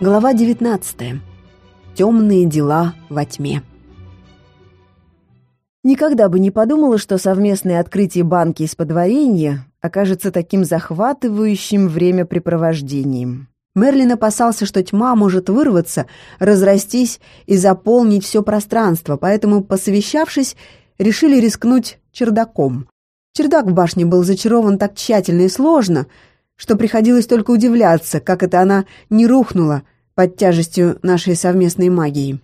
Глава 19. Темные дела во тьме. Никогда бы не подумала, что совместное открытие банки из-под варенья окажется таким захватывающим времяпрепровождением. Мерлин опасался, что тьма может вырваться, разрастись и заполнить все пространство, поэтому, посовещавшись, решили рискнуть чердаком. Чердак в башне был зачарован так тщательно и сложно, что приходилось только удивляться, как это она не рухнула под тяжестью нашей совместной магии.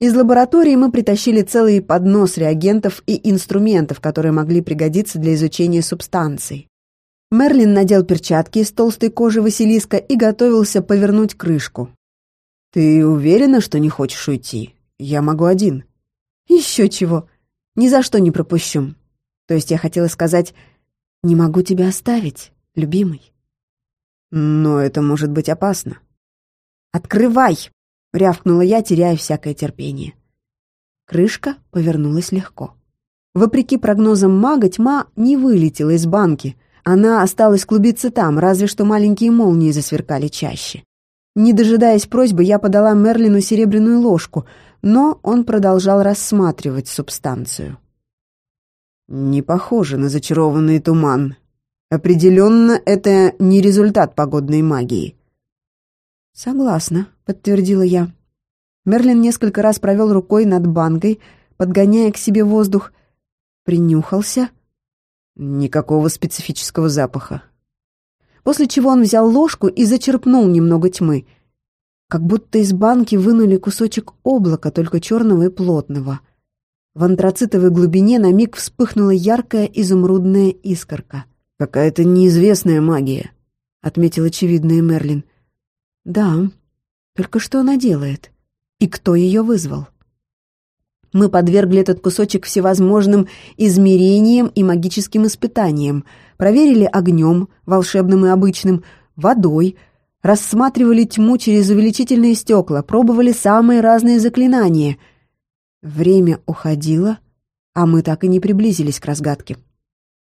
Из лаборатории мы притащили целый поднос реагентов и инструментов, которые могли пригодиться для изучения субстанций. Мерлин надел перчатки из толстой кожи Василиска и готовился повернуть крышку. «Ты уверена, что не хочешь уйти? Я могу один». «Еще чего. Ни за что не пропущу. То есть я хотела сказать, не могу тебя оставить, любимый». «Но это может быть опасно». «Открывай!» — рявкнула я, теряя всякое терпение. Крышка повернулась легко. Вопреки прогнозам мага, тьма не вылетела из банки — она осталась клубиться там, разве что маленькие молнии засверкали чаще. Не дожидаясь просьбы, я подала Мерлину серебряную ложку, но он продолжал рассматривать субстанцию. «Не похоже на зачарованный туман. Определенно, это не результат погодной магии». «Согласна», — подтвердила я. Мерлин несколько раз провел рукой над банкой, подгоняя к себе воздух, принюхался — Никакого специфического запаха. После чего он взял ложку и зачерпнул немного тьмы. Как будто из банки вынули кусочек облака, только черного и плотного. В антрацитовой глубине на миг вспыхнула яркая изумрудная искорка. «Какая-то неизвестная магия», — отметил очевидный Мерлин. «Да, только что она делает? И кто ее вызвал?» Мы подвергли этот кусочек всевозможным измерениям и магическим испытаниям, проверили огнем, волшебным и обычным, водой, рассматривали тьму через увеличительные стекла, пробовали самые разные заклинания. Время уходило, а мы так и не приблизились к разгадке.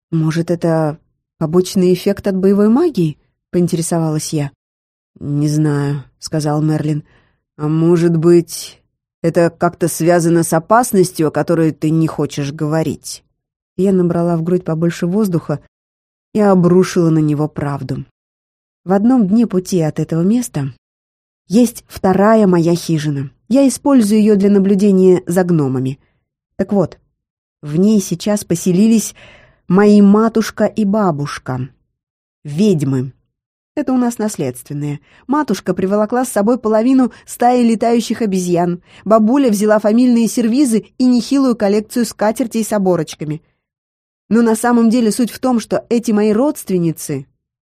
«Может, это побочный эффект от боевой магии?» — поинтересовалась я. «Не знаю», — сказал Мерлин. «А может быть, это как-то связано с опасностью, о которой ты не хочешь говорить». Я набрала в грудь побольше воздуха и обрушила на него правду. В одном дне пути от этого места есть вторая моя хижина. Я использую ее для наблюдения за гномами. Так вот, в ней сейчас поселились мои матушка и бабушка. Ведьмы. Это у нас наследственное. Матушка приволокла с собой половину стаи летающих обезьян. Бабуля взяла фамильные сервизы и нехилую коллекцию скатертей с оборочками. Но на самом деле суть в том, что эти мои родственницы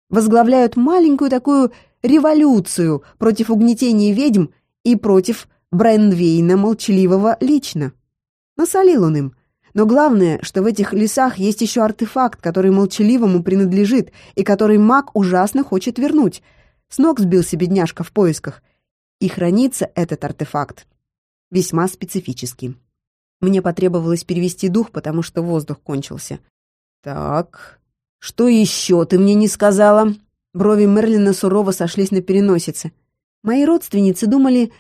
возглавляют маленькую такую революцию против угнетения ведьм и против Брайнвейна молчаливого лично. Насолил он им — но главное, что в этих лесах есть еще артефакт, который молчаливому принадлежит и который маг ужасно хочет вернуть. С ног сбился бедняжка в поисках. И хранится этот артефакт весьма специфический. Мне потребовалось перевести дух, потому что воздух кончился. «Так, что еще ты мне не сказала?» Брови Мерлина сурово сошлись на переносице. Мои родственницы думали,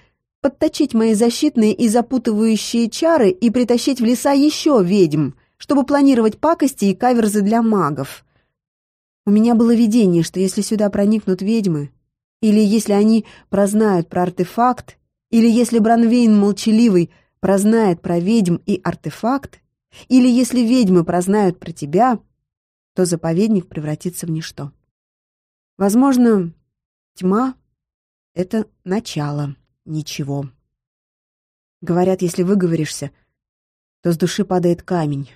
подточить мои защитные и запутывающие чары и притащить в леса еще ведьм, чтобы планировать пакости и каверзы для магов. У меня было видение, что если сюда проникнут ведьмы, или если они прознают про артефакт, или если Бранвейн молчаливый прознает про ведьм и артефакт, или если ведьмы прознают про тебя, то заповедник превратится в ничто. Возможно, тьма — это начало ничего. Говорят, если выговоришься, то с души падает камень.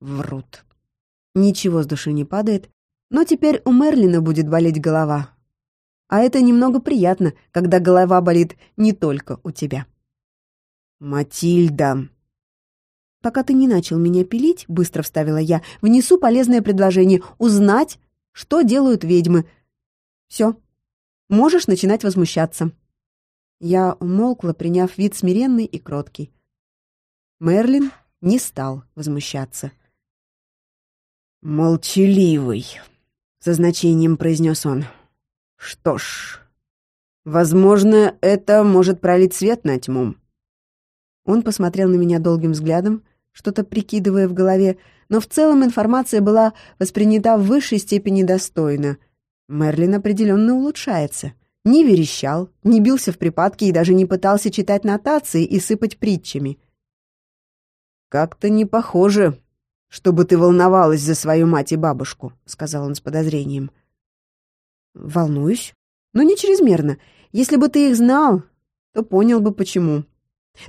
Врут. Ничего с души не падает, но теперь у Мерлина будет болеть голова. А это немного приятно, когда голова болит не только у тебя. «Матильда!» «Пока ты не начал меня пилить, — быстро вставила я, — внесу полезное предложение — узнать, что делают ведьмы. Все, можешь начинать возмущаться». Я умолкла, приняв вид смиренный и кроткий. Мерлин не стал возмущаться. «Молчаливый», — со значением произнес он. «Что ж, Возможно, это может пролить свет на тьму. Он посмотрел на меня долгим взглядом, что-то прикидывая в голове, но в целом информация была воспринята в высшей степени достойно. Мерлин определенно улучшается. Не верещал, не бился в припадке и даже не пытался читать нотации и сыпать притчами. «Как-то не похоже, чтобы ты волновалась за свою мать и бабушку», — сказал он с подозрением. «Волнуюсь, но не чрезмерно. Если бы ты их знал, то понял бы, почему.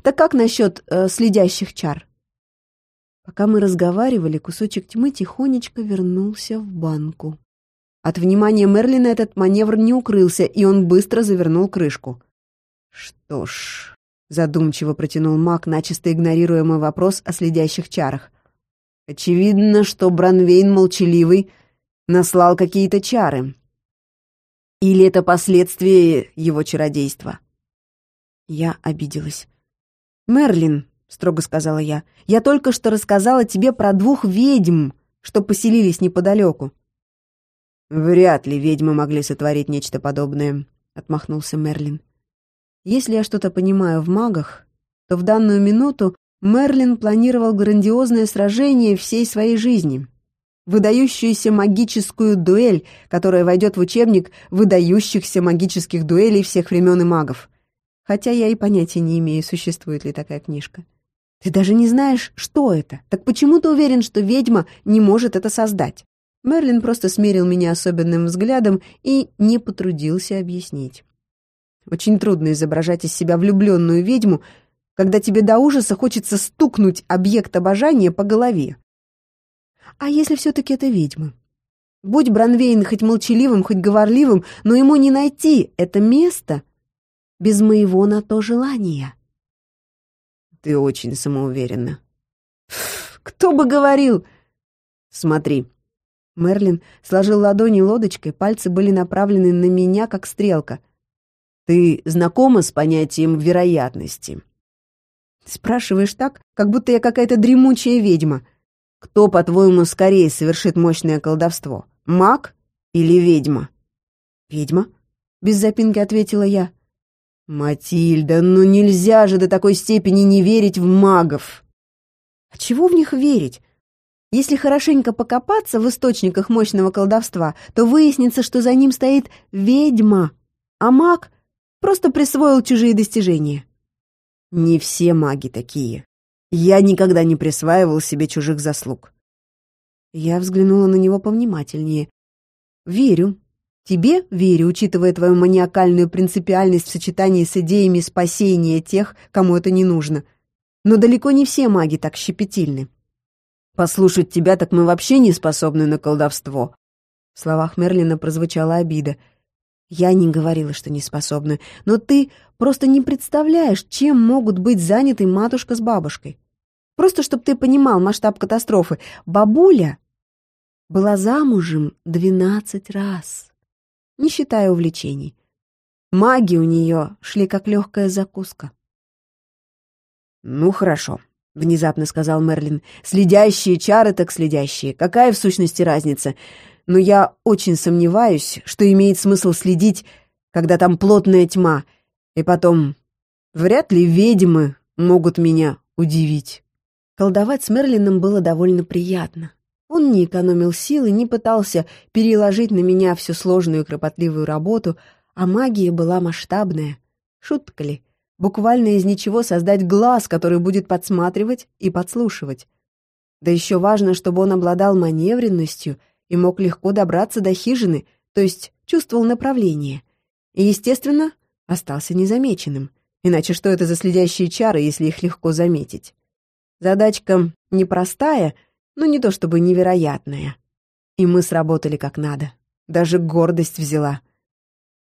Так как насчет э, следящих чар?» Пока мы разговаривали, кусочек тьмы тихонечко вернулся в банку. От внимания Мерлина этот маневр не укрылся, и он быстро завернул крышку. «Что ж...» — задумчиво протянул маг, начисто игнорируя мой вопрос о следящих чарах. «Очевидно, что Бранвейн молчаливый наслал какие-то чары. Или это последствия его чародейства?» Я обиделась. «Мерлин», — строго сказала я, — «я только что рассказала тебе про двух ведьм, что поселились неподалеку. «Вряд ли ведьмы могли сотворить нечто подобное», — отмахнулся Мерлин. «Если я что-то понимаю в магах, то в данную минуту Мерлин планировал грандиозное сражение всей своей жизни. Выдающуюся магическую дуэль, которая войдет в учебник выдающихся магических дуэлей всех времен и магов. Хотя я и понятия не имею, существует ли такая книжка. Ты даже не знаешь, что это. Так почему ты уверен, что ведьма не может это создать? Мерлин просто смерил меня особенным взглядом и не потрудился объяснить. Очень трудно изображать из себя влюбленную ведьму, когда тебе до ужаса хочется стукнуть объект обожания по голове. А если все-таки это ведьма? Будь Бранвейн хоть молчаливым, хоть говорливым, но ему не найти это место без моего на то желания. Ты очень самоуверенна. Кто бы говорил? Смотри, Мерлин сложил ладони лодочкой, пальцы были направлены на меня, как стрелка. «Ты знакома с понятием вероятности?» «Спрашиваешь так, как будто я какая-то дремучая ведьма. Кто, по-твоему, скорее совершит мощное колдовство? Маг или ведьма?» «Ведьма?» — без запинки ответила я. «Матильда, ну нельзя же до такой степени не верить в магов!» «А чего в них верить? Если хорошенько покопаться в источниках мощного колдовства, то выяснится, что за ним стоит ведьма, а маг просто присвоил чужие достижения. Не все маги такие. Я никогда не присваивал себе чужих заслуг. Я взглянула на него повнимательнее. Верю. Тебе верю, учитывая твою маниакальную принципиальность в сочетании с идеями спасения тех, кому это не нужно. Но далеко не все маги так щепетильны. Послушать тебя, так мы вообще не способны на колдовство». В словах Мерлина прозвучала обида. «Я не говорила, что не способны, но ты просто не представляешь, чем могут быть заняты матушка с бабушкой. Просто чтобы ты понимал масштаб катастрофы. Бабуля была замужем двенадцать раз, не считая увлечений. Маги у нее шли как легкая закуска. «Ну, хорошо», — внезапно сказал Мерлин. «Следящие чары так следящие. Какая в сущности разница? Но я очень сомневаюсь, что имеет смысл следить, когда там плотная тьма. И потом, вряд ли ведьмы могут меня удивить». Колдовать с Мерлином было довольно приятно. Он не экономил силы, не пытался переложить на меня всю сложную и кропотливую работу, а магия была масштабная. Шутка ли? Буквально из ничего создать глаз, который будет подсматривать и подслушивать. Да еще важно, чтобы он обладал маневренностью и мог легко добраться до хижины, то есть чувствовал направление. И, естественно, остался незамеченным. Иначе что это за следящие чары, если их легко заметить? Задачка непростая, но не то чтобы невероятная. И мы сработали как надо. Даже гордость взяла.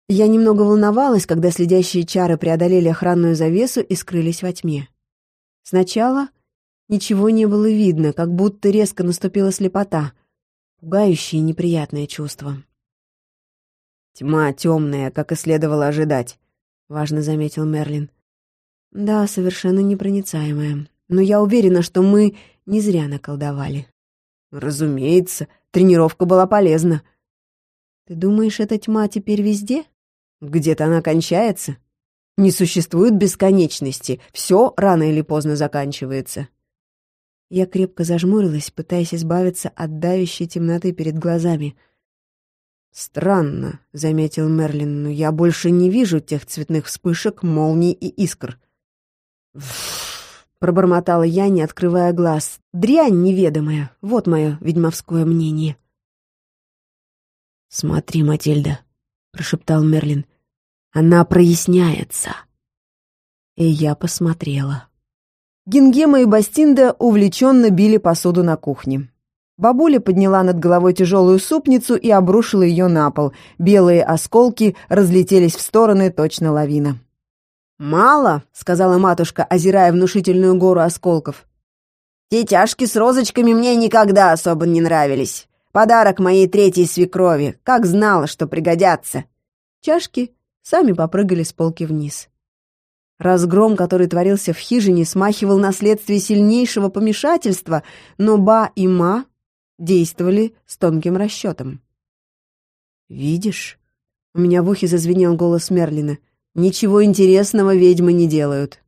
Я немного волновалась, когда следящие чары преодолели охранную завесу и скрылись во тьме. Сначала ничего не было видно, как будто резко наступила слепота. Пугающее и неприятное чувство. «Тьма темная, как и следовало ожидать», — важно заметил Мерлин. «Да, совершенно непроницаемая. Но я уверена, что мы не зря наколдовали». «Разумеется, тренировка была полезна». «Ты думаешь, эта тьма теперь везде?» Где-то она кончается. Не существует бесконечности, все рано или поздно заканчивается. Я крепко зажмурилась, пытаясь избавиться от давящей темноты перед глазами. «Странно», — заметил Мерлин, — «но я больше не вижу тех цветных вспышек, молний и искр». пробормотала я, не открывая глаз. «Дрянь неведомая, вот мое ведьмовское мнение». «Смотри, Матильда», — прошептал Мерлин, — «она проясняется». И я посмотрела. Гингема и Бастинда увлеченно били посуду на кухне. Бабуля подняла над головой тяжелую супницу и обрушила ее на пол. Белые осколки разлетелись в стороны, точно лавина. «Мало», — сказала матушка, озирая внушительную гору осколков. «Те тяжки с розочками мне никогда особо не нравились. Подарок моей третьей свекрови. Как знала, что пригодятся». Чашки сами попрыгали с полки вниз. Разгром, который творился в хижине, смахивал на следствие сильнейшего помешательства, но Ба и Ма действовали с тонким расчетом. «Видишь?» — у меня в ухе зазвенел голос Мерлина. «Ничего интересного ведьмы не делают».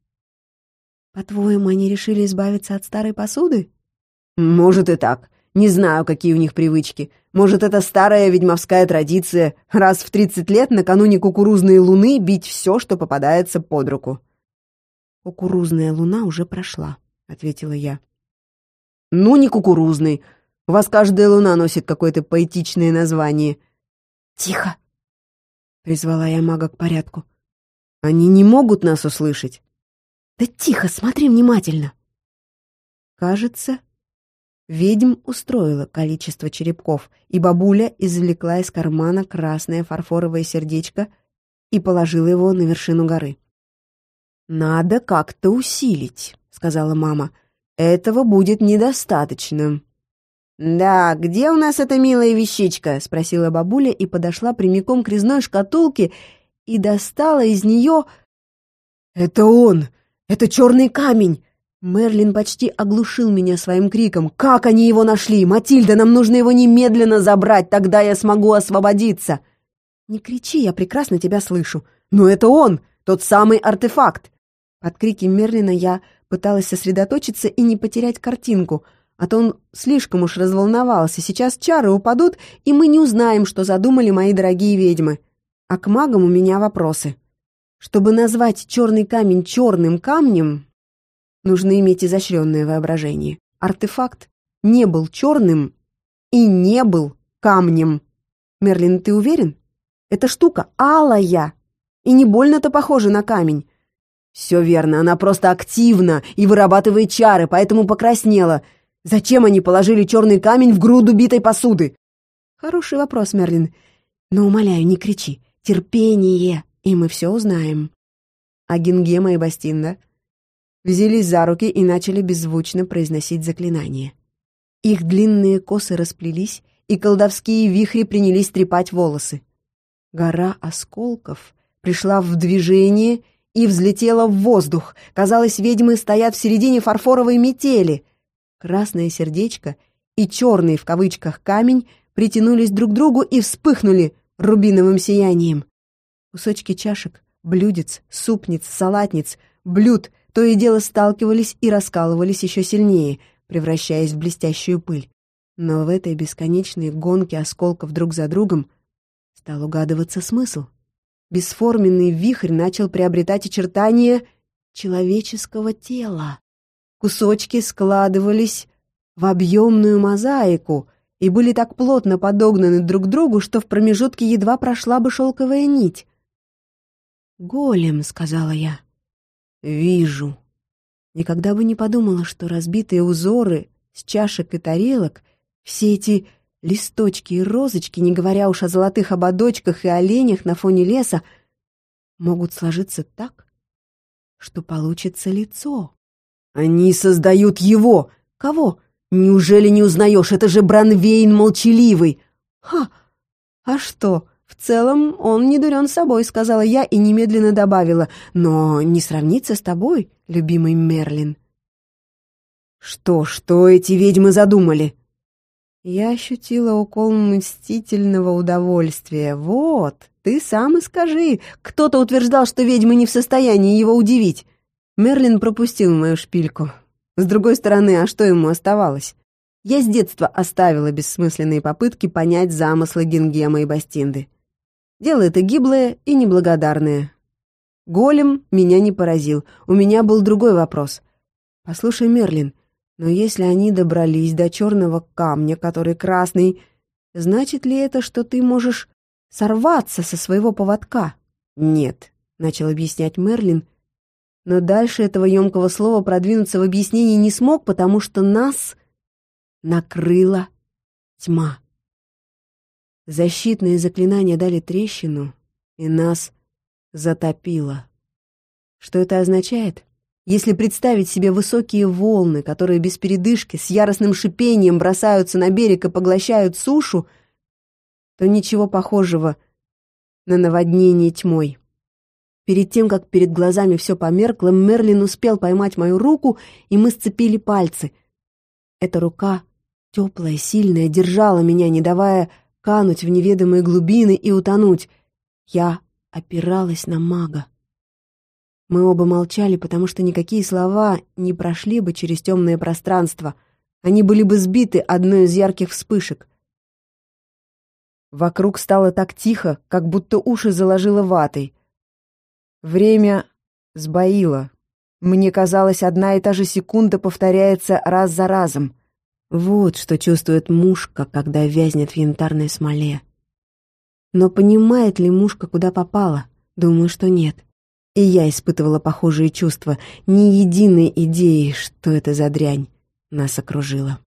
«По-твоему, они решили избавиться от старой посуды?» «Может и так. Не знаю, какие у них привычки. Может, это старая ведьмовская традиция раз в тридцать лет накануне кукурузной луны бить все, что попадается под руку. «Кукурузная луна уже прошла», — ответила я. «Ну, не кукурузный. У вас каждая луна носит какое-то поэтичное название». «Тихо!» — призвала я мага к порядку. «Они не могут нас услышать». «Да тихо, смотри внимательно!» Кажется, Ведьм устроила количество черепков, и бабуля извлекла из кармана красное фарфоровое сердечко и положила его на вершину горы. «Надо как-то усилить», — сказала мама. «Этого будет недостаточно». «Да, где у нас эта милая вещичка?» — спросила бабуля и подошла прямиком к резной шкатулке и достала из нее... «Это он! Это черный камень! Мерлин почти оглушил меня своим криком. «Как они его нашли? Матильда, нам нужно его немедленно забрать, тогда я смогу освободиться!» «Не кричи, я прекрасно тебя слышу!» «Но это он! Тот самый артефакт!» Под крики Мерлина я пыталась сосредоточиться и не потерять картинку, а то он слишком уж разволновался. Сейчас чары упадут, и мы не узнаем, что задумали мои дорогие ведьмы. А к магам у меня вопросы. Чтобы назвать черный камень черным камнем, Нужно иметь изощренное воображение. Артефакт не был черным и не был камнем. Мерлин, ты уверен? Эта штука алая и не больно-то похожа на камень. Все верно, она просто активна и вырабатывает чары, поэтому покраснела. Зачем они положили черный камень в груду битой посуды? Хороший вопрос, Мерлин. Но, умоляю, не кричи. Терпение, и мы все узнаем. А Гингема и Бастинда взялись за руки и начали беззвучно произносить заклинания. Их длинные косы расплелись, и колдовские вихри принялись трепать волосы. Гора осколков пришла в движение и взлетела в воздух. Казалось, ведьмы стоят в середине фарфоровой метели. Красное сердечко и черный в кавычках камень притянулись друг к другу и вспыхнули рубиновым сиянием. Кусочки чашек, блюдец, супниц, салатниц, блюд — то и дело сталкивались и раскалывались еще сильнее, превращаясь в блестящую пыль. Но в этой бесконечной гонке осколков друг за другом стал угадываться смысл. Бесформенный вихрь начал приобретать очертания человеческого тела. Кусочки складывались в объемную мозаику и были так плотно подогнаны друг к другу, что в промежутке едва прошла бы шелковая нить. «Голем», — сказала я. Вижу. Никогда бы не подумала, что разбитые узоры с чашек и тарелок, все эти листочки и розочки, не говоря уж о золотых ободочках и оленях на фоне леса, могут сложиться так, что получится лицо. Они создают его. Кого? Неужели не узнаешь? Это же Бранвейн молчаливый. Ха! А что? «В целом он не дурен собой», — сказала я и немедленно добавила, «но не сравнится с тобой, любимый Мерлин». «Что, что эти ведьмы задумали?» Я ощутила укол мстительного удовольствия. Вот, Ты сам и скажи. Кто-то утверждал, что ведьмы не в состоянии его удивить. Мерлин пропустил мою шпильку. С другой стороны, а что ему оставалось? Я с детства оставила бессмысленные попытки понять замыслы Гингема и Бастинды. Дело это гиблое и неблагодарное. Голем меня не поразил. У меня был другой вопрос. «Послушай, Мерлин, но если они добрались до черного камня, который красный, значит ли это, что ты можешь сорваться со своего поводка?» «Нет», — начал объяснять Мерлин, но дальше этого емкого слова продвинуться в объяснении не смог, потому что нас накрыла тьма. Защитные заклинания дали трещину, и нас затопило. Что это означает? Если представить себе высокие волны, которые без передышки с яростным шипением бросаются на берег и поглощают сушу, то ничего похожего на наводнение тьмой. Перед тем, как перед глазами все померкло, Мерлин успел поймать мою руку, и мы сцепили пальцы. Эта рука, теплая, сильная, держала меня, не давая кануть в неведомые глубины и утонуть. Я опиралась на мага. Мы оба молчали, потому что никакие слова не прошли бы через темное пространство. Они были бы сбиты одной из ярких вспышек. Вокруг стало так тихо, как будто уши заложило ватой. Время сбоило. Мне казалось, одна и та же секунда повторяется раз за разом. Вот что чувствует мушка, когда вязнет в янтарной смоле. Но понимает ли мушка, куда попала? Думаю, что нет. И я испытывала похожие чувства, ни единой идеи, что это за дрянь нас окружила.